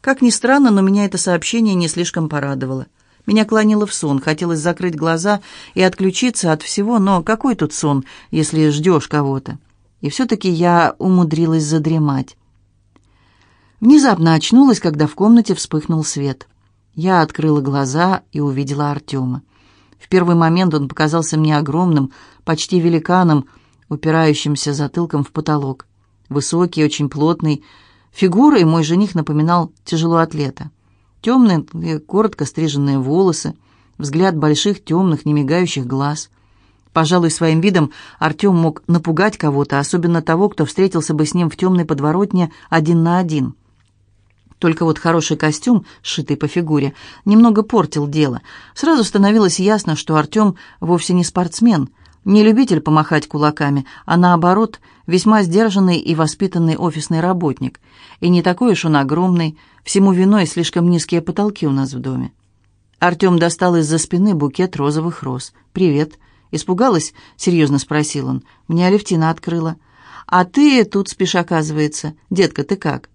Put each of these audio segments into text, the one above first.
Как ни странно, но меня это сообщение не слишком порадовало. Меня клонило в сон, хотелось закрыть глаза и отключиться от всего, но какой тут сон, если ждешь кого-то? И все-таки я умудрилась задремать. Внезапно очнулась, когда в комнате вспыхнул свет. Я открыла глаза и увидела Артема. В первый момент он показался мне огромным, почти великаном, упирающимся затылком в потолок. Высокий, очень плотный. Фигурой мой жених напоминал тяжелоатлета. Темные, коротко стриженные волосы, взгляд больших, темных, немигающих глаз. Пожалуй, своим видом Артем мог напугать кого-то, особенно того, кто встретился бы с ним в темной подворотне один на один. Только вот хороший костюм, сшитый по фигуре, немного портил дело. Сразу становилось ясно, что Артем вовсе не спортсмен, не любитель помахать кулаками, а наоборот, весьма сдержанный и воспитанный офисный работник. И не такой уж он огромный, всему виной слишком низкие потолки у нас в доме. Артем достал из-за спины букет розовых роз. «Привет». «Испугалась?» — серьезно спросил он. «Мне Алевтина открыла». «А ты тут спишь, оказывается. Детка, ты как?»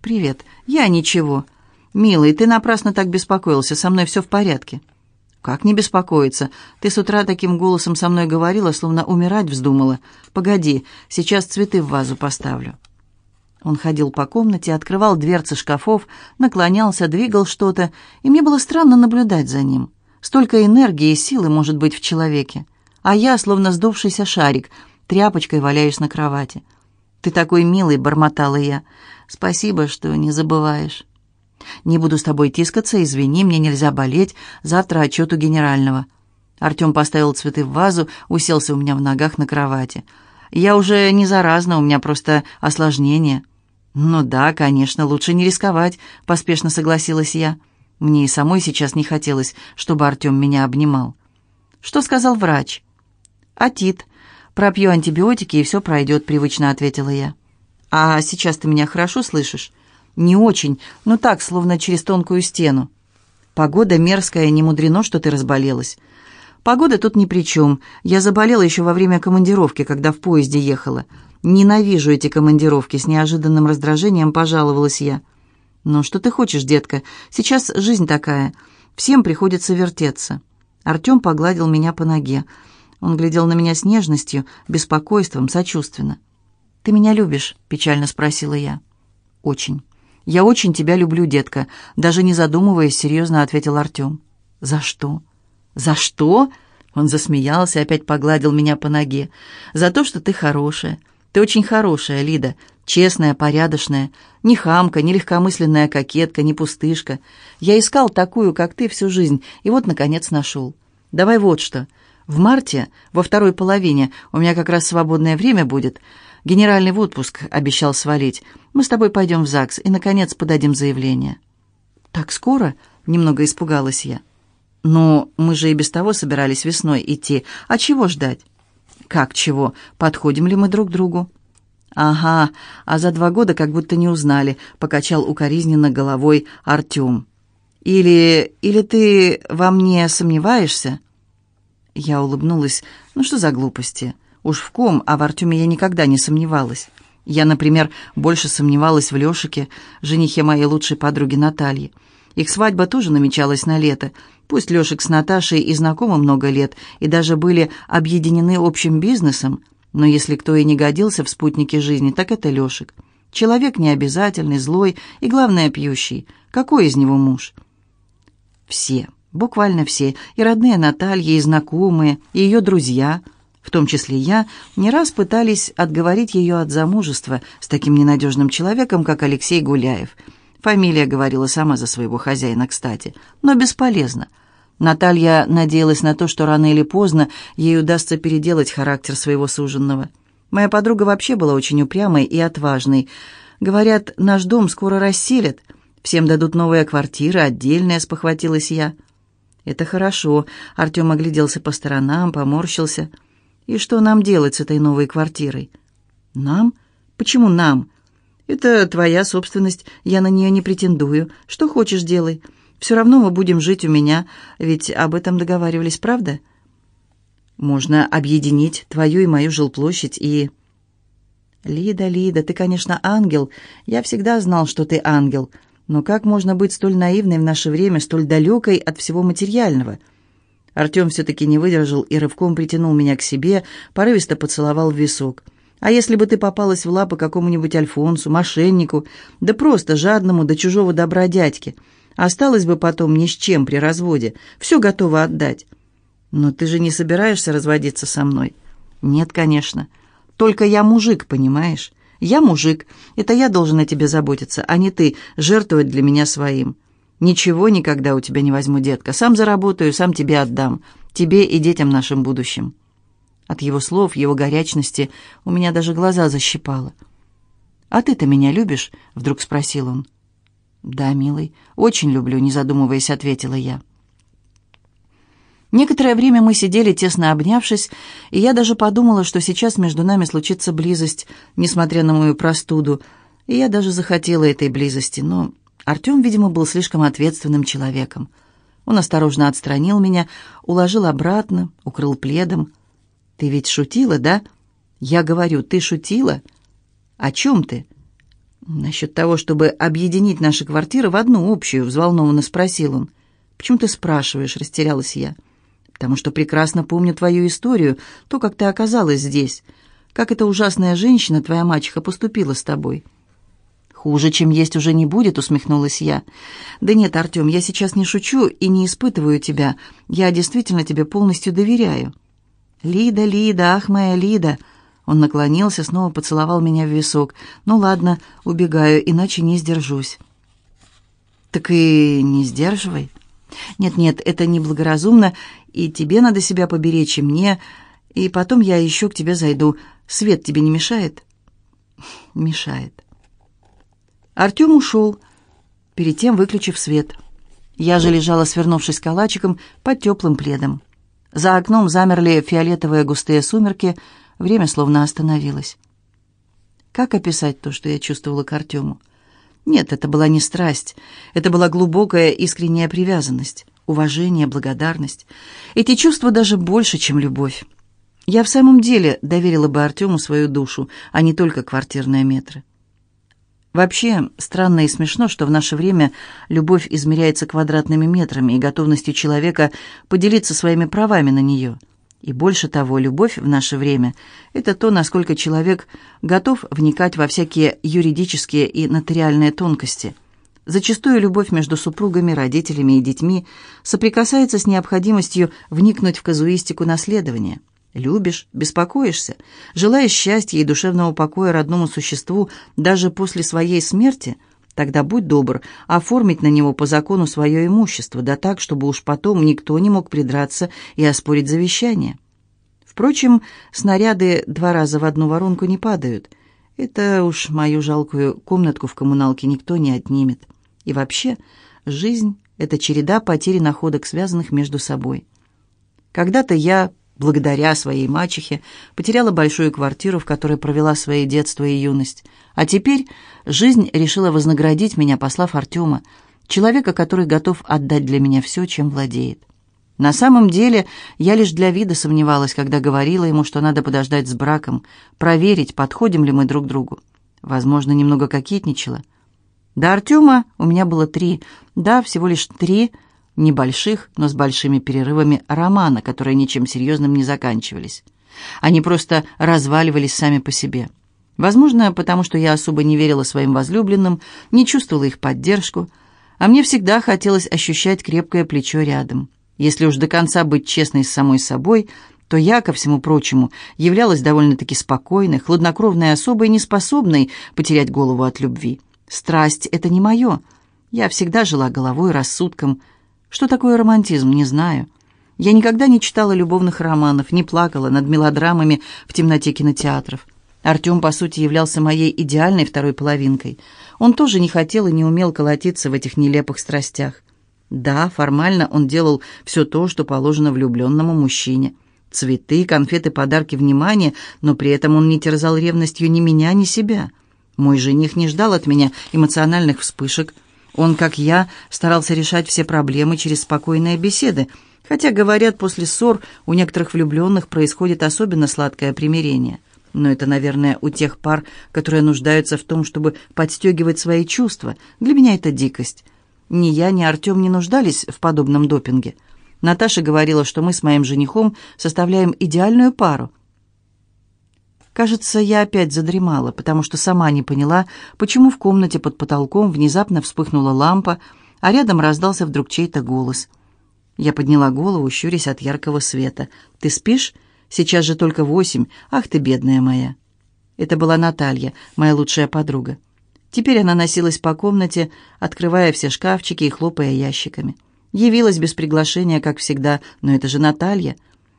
«Привет. Я ничего. Милый, ты напрасно так беспокоился. Со мной все в порядке». «Как не беспокоиться? Ты с утра таким голосом со мной говорила, словно умирать вздумала. Погоди, сейчас цветы в вазу поставлю». Он ходил по комнате, открывал дверцы шкафов, наклонялся, двигал что-то, и мне было странно наблюдать за ним. Столько энергии и силы может быть в человеке. А я, словно сдувшийся шарик, тряпочкой валяюсь на кровати. «Ты такой милый», — бормотала я. «Спасибо, что не забываешь». «Не буду с тобой тискаться, извини, мне нельзя болеть. Завтра отчет у генерального». Артем поставил цветы в вазу, уселся у меня в ногах на кровати. «Я уже не заразна, у меня просто осложнение». «Ну да, конечно, лучше не рисковать», — поспешно согласилась я. Мне и самой сейчас не хотелось, чтобы Артем меня обнимал. «Что сказал врач?» «Атит. «Пропью антибиотики, и все пройдет», — привычно ответила я. «А сейчас ты меня хорошо слышишь?» «Не очень, но так, словно через тонкую стену». «Погода мерзкая, не мудрено, что ты разболелась». «Погода тут ни при чем. Я заболела еще во время командировки, когда в поезде ехала. Ненавижу эти командировки», — с неожиданным раздражением пожаловалась я. «Ну, что ты хочешь, детка? Сейчас жизнь такая. Всем приходится вертеться». Артем погладил меня по ноге. Он глядел на меня с нежностью, беспокойством, сочувственно. «Ты меня любишь?» — печально спросила я. «Очень. Я очень тебя люблю, детка», — даже не задумываясь, серьезно ответил Артем. «За что?» «За что?» Он засмеялся и опять погладил меня по ноге. «За то, что ты хорошая. Ты очень хорошая, Лида. Честная, порядочная. Не хамка, не легкомысленная кокетка, не пустышка. Я искал такую, как ты, всю жизнь, и вот, наконец, нашел. Давай вот что. В марте, во второй половине, у меня как раз свободное время будет. Генеральный в отпуск обещал свалить. Мы с тобой пойдем в ЗАГС и, наконец, подадим заявление». «Так скоро?» — немного испугалась я. «Ну, мы же и без того собирались весной идти. А чего ждать?» «Как чего? Подходим ли мы друг другу?» «Ага, а за два года как будто не узнали», — покачал укоризненно головой Артем. «Или... или ты во мне сомневаешься?» Я улыбнулась. «Ну что за глупости? Уж в ком, а в Артеме я никогда не сомневалась. Я, например, больше сомневалась в Лешике, женихе моей лучшей подруги Натальи. Их свадьба тоже намечалась на лето. Пусть Лешик с Наташей и знакомы много лет, и даже были объединены общим бизнесом, но если кто и не годился в спутнике жизни, так это Лешик. Человек необязательный, злой и, главное, пьющий. Какой из него муж? Все. Буквально все, и родные Натальи, и знакомые, и ее друзья, в том числе я, не раз пытались отговорить ее от замужества с таким ненадежным человеком, как Алексей Гуляев. Фамилия говорила сама за своего хозяина, кстати, но бесполезно. Наталья надеялась на то, что рано или поздно ей удастся переделать характер своего суженного. Моя подруга вообще была очень упрямой и отважной. Говорят, наш дом скоро расселят, всем дадут новые квартиры, отдельные, спохватилась я. «Это хорошо», — Артем огляделся по сторонам, поморщился. «И что нам делать с этой новой квартирой?» «Нам? Почему нам?» «Это твоя собственность, я на нее не претендую. Что хочешь, делай. Все равно мы будем жить у меня, ведь об этом договаривались, правда?» «Можно объединить твою и мою жилплощадь и...» «Лида, Лида, ты, конечно, ангел. Я всегда знал, что ты ангел. Но как можно быть столь наивной в наше время, столь далекой от всего материального? Артем все-таки не выдержал и рывком притянул меня к себе, порывисто поцеловал в висок. А если бы ты попалась в лапы какому-нибудь Альфонсу, мошеннику, да просто жадному до чужого добра дядьке, осталось бы потом ни с чем при разводе, все готово отдать. Но ты же не собираешься разводиться со мной? Нет, конечно. Только я мужик, понимаешь? Я мужик, это я должен о тебе заботиться, а не ты жертвовать для меня своим. Ничего никогда у тебя не возьму, детка. Сам заработаю, сам тебе отдам. Тебе и детям нашим будущим. От его слов, его горячности у меня даже глаза защипало. «А ты-то меня любишь?» — вдруг спросил он. «Да, милый, очень люблю», — не задумываясь, ответила я. Некоторое время мы сидели, тесно обнявшись, и я даже подумала, что сейчас между нами случится близость, несмотря на мою простуду, и я даже захотела этой близости, но Артем, видимо, был слишком ответственным человеком. Он осторожно отстранил меня, уложил обратно, укрыл пледом. «Ты ведь шутила, да?» «Я говорю, ты шутила?» «О чем ты?» «Насчет того, чтобы объединить наши квартиры в одну общую», — взволнованно спросил он. «Почему ты спрашиваешь?» — растерялась я потому что прекрасно помню твою историю, то, как ты оказалась здесь, как эта ужасная женщина, твоя мачеха, поступила с тобой». «Хуже, чем есть, уже не будет», — усмехнулась я. «Да нет, Артем, я сейчас не шучу и не испытываю тебя. Я действительно тебе полностью доверяю». «Лида, Лида, ах, моя Лида!» Он наклонился, снова поцеловал меня в висок. «Ну ладно, убегаю, иначе не сдержусь». «Так и не сдерживай». «Нет-нет, это неблагоразумно, и тебе надо себя поберечь, и мне, и потом я еще к тебе зайду. Свет тебе не мешает?» «Мешает». Артем ушел, перед тем выключив свет. Я же лежала, свернувшись калачиком, под теплым пледом. За окном замерли фиолетовые густые сумерки, время словно остановилось. Как описать то, что я чувствовала к Артему? Нет, это была не страсть. Это была глубокая искренняя привязанность, уважение, благодарность. Эти чувства даже больше, чем любовь. Я в самом деле доверила бы Артему свою душу, а не только квартирные метры. Вообще, странно и смешно, что в наше время любовь измеряется квадратными метрами и готовностью человека поделиться своими правами на нее – и больше того, любовь в наше время – это то, насколько человек готов вникать во всякие юридические и нотариальные тонкости. Зачастую любовь между супругами, родителями и детьми соприкасается с необходимостью вникнуть в казуистику наследования. Любишь, беспокоишься, желаешь счастья и душевного покоя родному существу даже после своей смерти – Тогда будь добр, оформить на него по закону свое имущество, да так, чтобы уж потом никто не мог придраться и оспорить завещание. Впрочем, снаряды два раза в одну воронку не падают. Это уж мою жалкую комнатку в коммуналке никто не отнимет. И вообще, жизнь — это череда потерь находок, связанных между собой. Когда-то я благодаря своей мачехе, потеряла большую квартиру, в которой провела свои детство и юность. А теперь жизнь решила вознаградить меня, послав Артема, человека, который готов отдать для меня все, чем владеет. На самом деле, я лишь для вида сомневалась, когда говорила ему, что надо подождать с браком, проверить, подходим ли мы друг другу. Возможно, немного кокетничала. До Артема у меня было три, да, всего лишь три – небольших, но с большими перерывами романа, которые ничем серьезным не заканчивались. Они просто разваливались сами по себе. Возможно, потому что я особо не верила своим возлюбленным, не чувствовала их поддержку, а мне всегда хотелось ощущать крепкое плечо рядом. Если уж до конца быть честной с самой собой, то я, ко всему прочему, являлась довольно-таки спокойной, хладнокровной особой, неспособной потерять голову от любви. Страсть — это не мое. Я всегда жила головой, рассудком, что такое романтизм, не знаю. Я никогда не читала любовных романов, не плакала над мелодрамами в темноте кинотеатров. Артем, по сути, являлся моей идеальной второй половинкой. Он тоже не хотел и не умел колотиться в этих нелепых страстях. Да, формально он делал все то, что положено влюбленному мужчине. Цветы, конфеты, подарки, внимание, но при этом он не терзал ревностью ни меня, ни себя. Мой жених не ждал от меня эмоциональных вспышек – он, как я, старался решать все проблемы через спокойные беседы, хотя, говорят, после ссор у некоторых влюбленных происходит особенно сладкое примирение. Но это, наверное, у тех пар, которые нуждаются в том, чтобы подстегивать свои чувства. Для меня это дикость. Ни я, ни Артем не нуждались в подобном допинге. Наташа говорила, что мы с моим женихом составляем идеальную пару. Кажется, я опять задремала, потому что сама не поняла, почему в комнате под потолком внезапно вспыхнула лампа, а рядом раздался вдруг чей-то голос. Я подняла голову, щурясь от яркого света. «Ты спишь?» Сейчас же только восемь. Ах ты, бедная моя!» Это была Наталья, моя лучшая подруга. Теперь она носилась по комнате, открывая все шкафчики и хлопая ящиками. Явилась без приглашения, как всегда, но это же Наталья.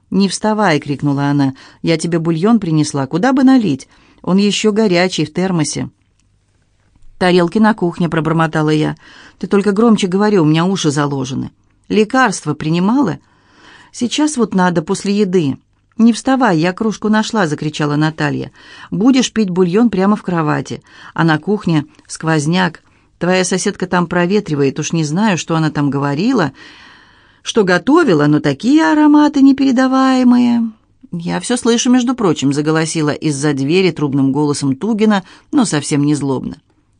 «Не вставай!» — крикнула она. «Я тебе бульон принесла. Куда бы налить? Он еще горячий, в термосе». «Тарелки на кухне», — пробормотала я. «Ты только громче говори, у меня уши заложены». «Лекарство принимала?» «Сейчас вот надо, после еды». «Не вставай, я кружку нашла!» — закричала Наталья. «Будешь пить бульон прямо в кровати. А на кухне сквозняк. Твоя соседка там проветривает, уж не знаю, что она там говорила, что готовила, но такие ароматы непередаваемые». «Я все слышу, между прочим», — заголосила из-за двери трубным голосом Тугина, но совсем не злобно.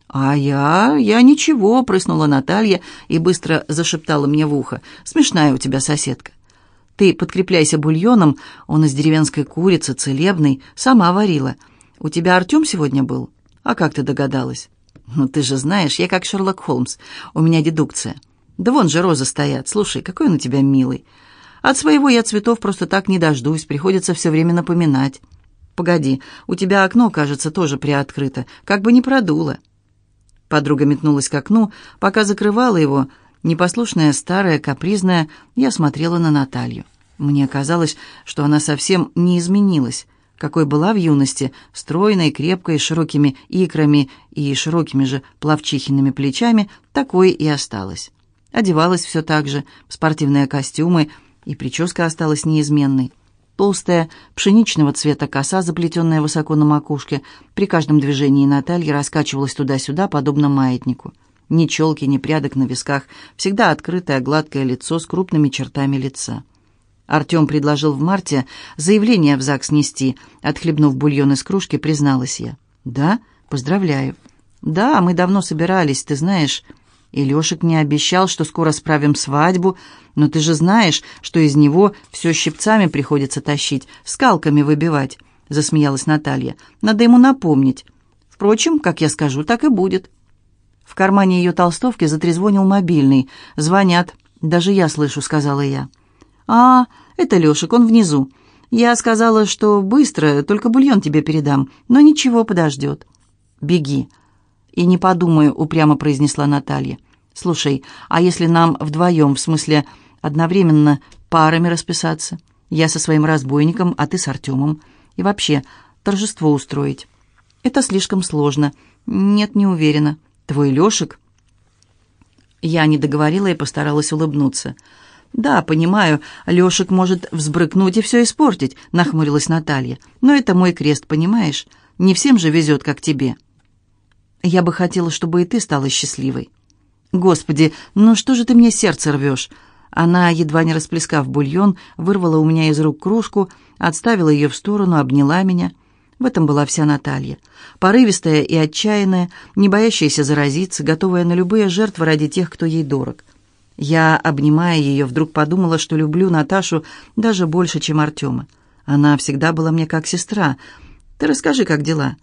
«А я... я ничего», — прыснула Наталья и быстро зашептала мне в ухо. «Смешная у тебя соседка». Ты подкрепляйся бульоном, он из деревенской курицы, целебный, сама варила. У тебя Артем сегодня был? А как ты догадалась? Ну, ты же знаешь, я как Шерлок Холмс, у меня дедукция. Да вон же розы стоят, слушай, какой он у тебя милый. От своего я цветов просто так не дождусь, приходится все время напоминать. Погоди, у тебя окно, кажется, тоже приоткрыто, как бы не продуло. Подруга метнулась к окну, пока закрывала его, Непослушная, старая, капризная, я смотрела на Наталью. Мне казалось, что она совсем не изменилась, какой была в юности, стройной, крепкой, широкими икрами и широкими же плавчихиными плечами, такой и осталась. Одевалась все так же, спортивные костюмы, и прическа осталась неизменной. Толстая, пшеничного цвета коса, заплетенная высоко на макушке, при каждом движении Натальи раскачивалась туда-сюда, подобно маятнику. Ни челки, ни прядок на висках, всегда открытое гладкое лицо с крупными чертами лица. Артем предложил в марте заявление в ЗАГС нести. Отхлебнув бульон из кружки, призналась я. «Да? Поздравляю». «Да, мы давно собирались, ты знаешь...» И Лешек мне обещал, что скоро справим свадьбу, но ты же знаешь, что из него все щипцами приходится тащить, скалками выбивать», — засмеялась Наталья. «Надо ему напомнить. Впрочем, как я скажу, так и будет». В кармане ее толстовки затрезвонил мобильный. «Звонят. Даже я слышу», — сказала я. «А, это Лешек, он внизу. Я сказала, что быстро, только бульон тебе передам, но ничего, подождет». «Беги». «И не подумаю», — упрямо произнесла Наталья. «Слушай, а если нам вдвоем, в смысле одновременно парами расписаться? Я со своим разбойником, а ты с Артемом. И вообще, торжество устроить». «Это слишком сложно». «Нет, не уверена». «Твой Лешек?» Я не договорила и постаралась улыбнуться. «Да, понимаю, Лешек может взбрыкнуть и все испортить», — нахмурилась Наталья. «Но это мой крест, понимаешь? Не всем же везет, как тебе». «Я бы хотела, чтобы и ты стала счастливой». «Господи, ну что же ты мне сердце рвешь?» Она, едва не расплескав бульон, вырвала у меня из рук кружку, отставила ее в сторону, обняла меня — в этом была вся Наталья. Порывистая и отчаянная, не боящаяся заразиться, готовая на любые жертвы ради тех, кто ей дорог. Я, обнимая ее, вдруг подумала, что люблю Наташу даже больше, чем Артема. Она всегда была мне как сестра. Ты расскажи, как дела?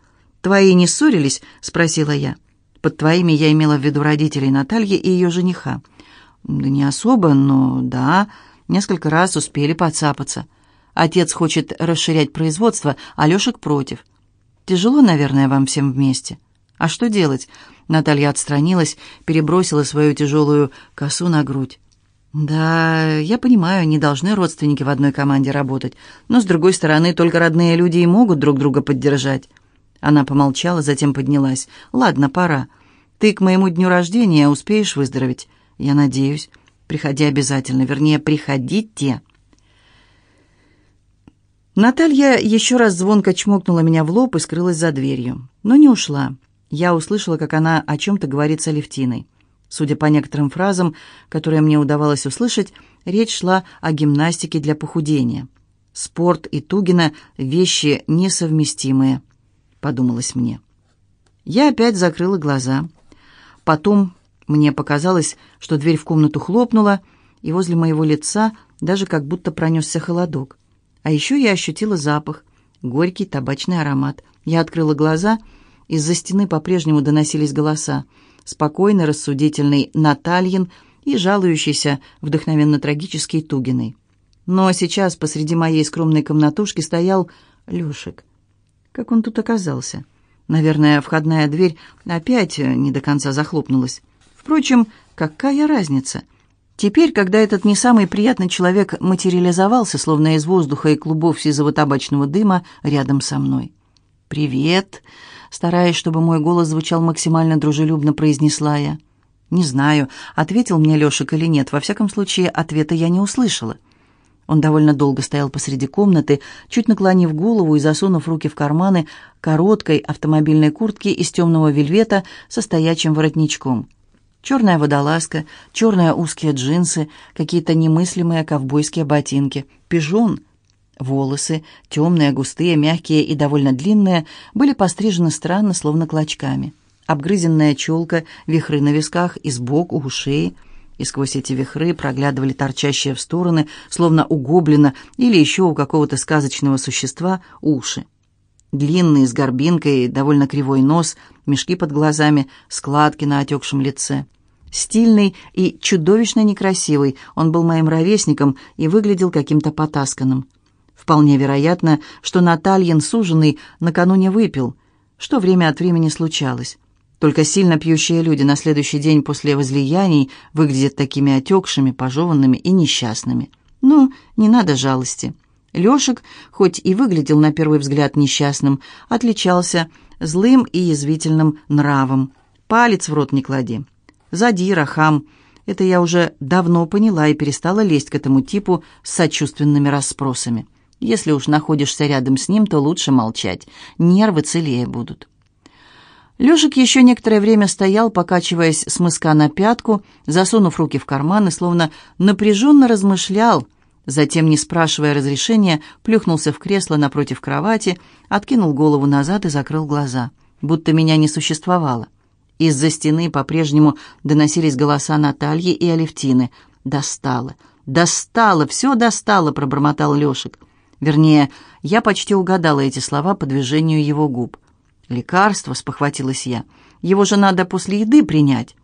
Твои не ссорились?» — спросила я. Под твоими я имела в виду родителей Натальи и ее жениха. Да не особо, но да, несколько раз успели подцапаться. Отец хочет расширять производство, а Лешек против. Тяжело, наверное, вам всем вместе. А что делать? Наталья отстранилась, перебросила свою тяжелую косу на грудь. «Да, я понимаю, не должны родственники в одной команде работать, но, с другой стороны, только родные люди и могут друг друга поддержать». Она помолчала, затем поднялась. «Ладно, пора. Ты к моему дню рождения успеешь выздороветь?» «Я надеюсь. Приходи обязательно. Вернее, приходите». Наталья еще раз звонко чмокнула меня в лоб и скрылась за дверью, но не ушла. Я услышала, как она о чем-то говорит с Алевтиной. Судя по некоторым фразам, которые мне удавалось услышать, речь шла о гимнастике для похудения. Спорт и Тугина — вещи несовместимые, подумалось мне. Я опять закрыла глаза. Потом мне показалось, что дверь в комнату хлопнула, и возле моего лица даже как будто пронесся холодок. А еще я ощутила запах, горький табачный аромат. Я открыла глаза, из-за стены по-прежнему доносились голоса. Спокойный, рассудительный Натальин и жалующийся, вдохновенно трагический Тугиной. Но сейчас посреди моей скромной комнатушки стоял Лешек. Как он тут оказался? Наверное, входная дверь опять не до конца захлопнулась. Впрочем, какая разница? Теперь, когда этот не самый приятный человек материализовался, словно из воздуха и клубов сизого табачного дыма, рядом со мной. «Привет!» Стараясь, чтобы мой голос звучал максимально дружелюбно, произнесла я. «Не знаю, ответил мне Лешек или нет. Во всяком случае, ответа я не услышала». Он довольно долго стоял посреди комнаты, чуть наклонив голову и засунув руки в карманы короткой автомобильной куртки из темного вельвета со стоячим воротничком. Черная водолазка, черные узкие джинсы, какие-то немыслимые ковбойские ботинки, пижон. Волосы, темные, густые, мягкие и довольно длинные, были пострижены странно, словно клочками. Обгрызенная челка, вихры на висках и сбоку, у шеи — и сквозь эти вихры проглядывали торчащие в стороны, словно у гоблина или еще у какого-то сказочного существа, уши. Длинный, с горбинкой, довольно кривой нос, мешки под глазами, складки на отекшем лице. Стильный и чудовищно некрасивый, он был моим ровесником и выглядел каким-то потасканным. Вполне вероятно, что Натальин суженый накануне выпил, что время от времени случалось. Только сильно пьющие люди на следующий день после возлияний выглядят такими отекшими, пожеванными и несчастными. Но не надо жалости. Лешек, хоть и выглядел на первый взгляд несчастным, отличался злым и язвительным нравом. Палец в рот не клади. Задира, хам. Это я уже давно поняла и перестала лезть к этому типу с сочувственными расспросами. Если уж находишься рядом с ним, то лучше молчать. Нервы целее будут. Лешек еще некоторое время стоял, покачиваясь с мыска на пятку, засунув руки в карманы, словно напряженно размышлял. Затем, не спрашивая разрешения, плюхнулся в кресло напротив кровати, откинул голову назад и закрыл глаза, будто меня не существовало. Из-за стены по-прежнему доносились голоса Натальи и Алевтины. «Достало! Достало! Все достало!» — пробормотал Лешек. Вернее, я почти угадала эти слова по движению его губ. «Лекарство», — спохватилась я. «Его же надо после еды принять».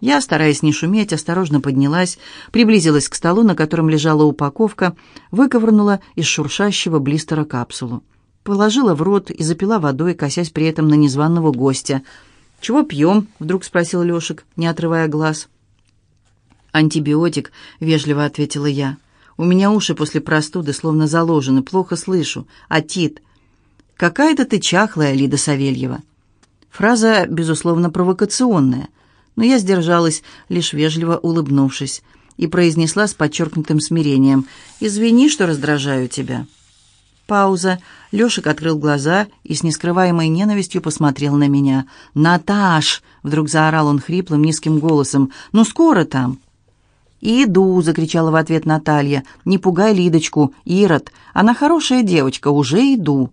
Я, стараясь не шуметь, осторожно поднялась, приблизилась к столу, на котором лежала упаковка, выковырнула из шуршащего блистера капсулу. Положила в рот и запила водой, косясь при этом на незваного гостя. «Чего пьем?» — вдруг спросил Лешек, не отрывая глаз. «Антибиотик», — вежливо ответила я. «У меня уши после простуды словно заложены, плохо слышу. Атит. «Какая-то ты чахлая, Лида Савельева». Фраза, безусловно, провокационная, но я сдержалась, лишь вежливо улыбнувшись, и произнесла с подчеркнутым смирением «Извини, что раздражаю тебя». Пауза. Лешик открыл глаза и с нескрываемой ненавистью посмотрел на меня. «Наташ!» — вдруг заорал он хриплым низким голосом. «Ну скоро там!» «Иду!» — закричала в ответ Наталья. «Не пугай Лидочку, Ирод! Она хорошая девочка, уже иду!»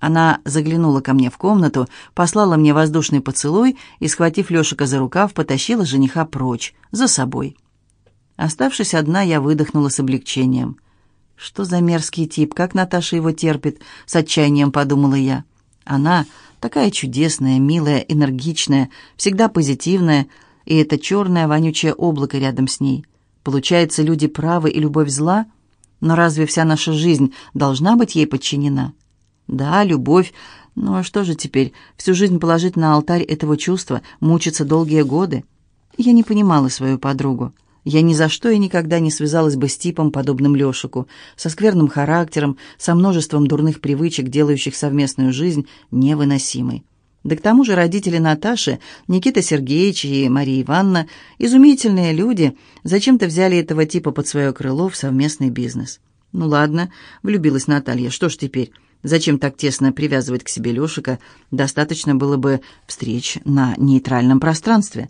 Она заглянула ко мне в комнату, послала мне воздушный поцелуй и, схватив Лешика за рукав, потащила жениха прочь, за собой. Оставшись одна, я выдохнула с облегчением. «Что за мерзкий тип, как Наташа его терпит?» — с отчаянием подумала я. «Она такая чудесная, милая, энергичная, всегда позитивная, и это черное вонючее облако рядом с ней. Получается, люди правы и любовь зла? Но разве вся наша жизнь должна быть ей подчинена?» Да, любовь. Ну а что же теперь? Всю жизнь положить на алтарь этого чувства, мучиться долгие годы? Я не понимала свою подругу. Я ни за что и никогда не связалась бы с типом, подобным Лешику, со скверным характером, со множеством дурных привычек, делающих совместную жизнь невыносимой. Да к тому же родители Наташи, Никита Сергеевич и Мария Ивановна, изумительные люди, зачем-то взяли этого типа под свое крыло в совместный бизнес. Ну ладно, влюбилась Наталья, что ж теперь? Зачем так тесно привязывать к себе Лешика? Достаточно было бы встреч на нейтральном пространстве.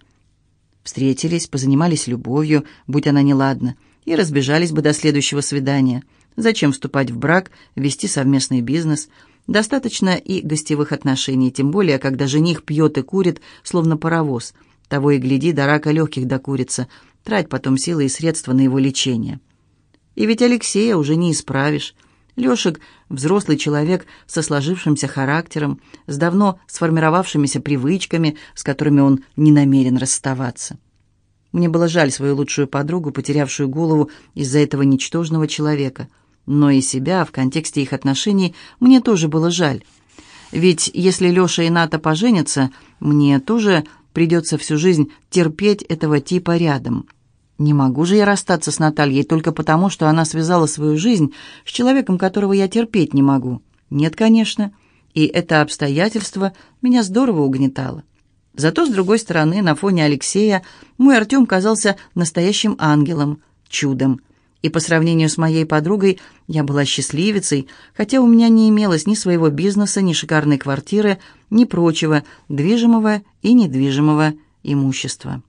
Встретились, позанимались любовью, будь она неладна, и разбежались бы до следующего свидания. Зачем вступать в брак, вести совместный бизнес? Достаточно и гостевых отношений, тем более, когда жених пьет и курит, словно паровоз. Того и гляди, до рака легких докурится. Трать потом силы и средства на его лечение. И ведь Алексея уже не исправишь. Лешек – взрослый человек со сложившимся характером, с давно сформировавшимися привычками, с которыми он не намерен расставаться. Мне было жаль свою лучшую подругу, потерявшую голову из-за этого ничтожного человека. Но и себя в контексте их отношений мне тоже было жаль. Ведь если Леша и Ната поженятся, мне тоже придется всю жизнь терпеть этого типа рядом. Не могу же я расстаться с Натальей только потому, что она связала свою жизнь с человеком, которого я терпеть не могу. Нет, конечно. И это обстоятельство меня здорово угнетало. Зато, с другой стороны, на фоне Алексея мой Артем казался настоящим ангелом, чудом. И по сравнению с моей подругой я была счастливицей, хотя у меня не имелось ни своего бизнеса, ни шикарной квартиры, ни прочего движимого и недвижимого имущества.